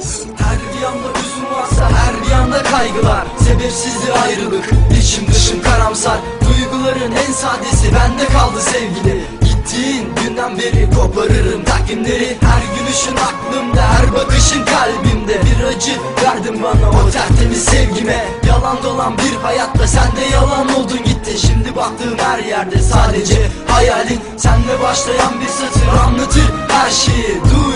Her bir yanda hüzün varsa her bir yanda kaygılar Sebepsizdir ayrılık içim dışım karamsar. Duyguların en sadesi bende kaldı sevgili. Gittiğin günden beri koparırım takvimleri Her gülüşün aklımda her bakışın kalbimde. Bir acı verdin bana o tertemiz sevgime. Yalan dolan bir hayatta sen de yalan oldun gittin Şimdi baktığım her yerde sadece hayalin. Senle başlayan bir satır anlatır her şeyi. Sevgilim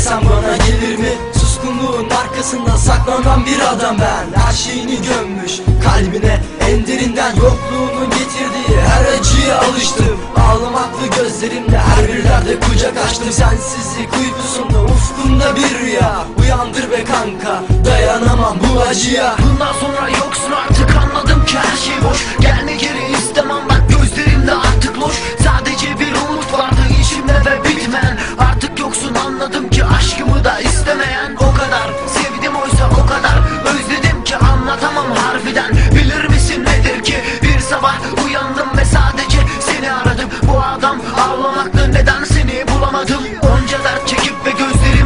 desem bana gelir mi? Suskunluğun arkasında saklanan bir adam ben. Her şeyini gömmüş kalbine En derinden yokluğunun getirdiği her acıya alıştım. Ağlamaklı gözlerimle her bir derde kucak açtım. Sensizlik uykusunda ufkumda bir Tam avlamaklı neden seni bulamadım? Onca dert çekip ve gözleri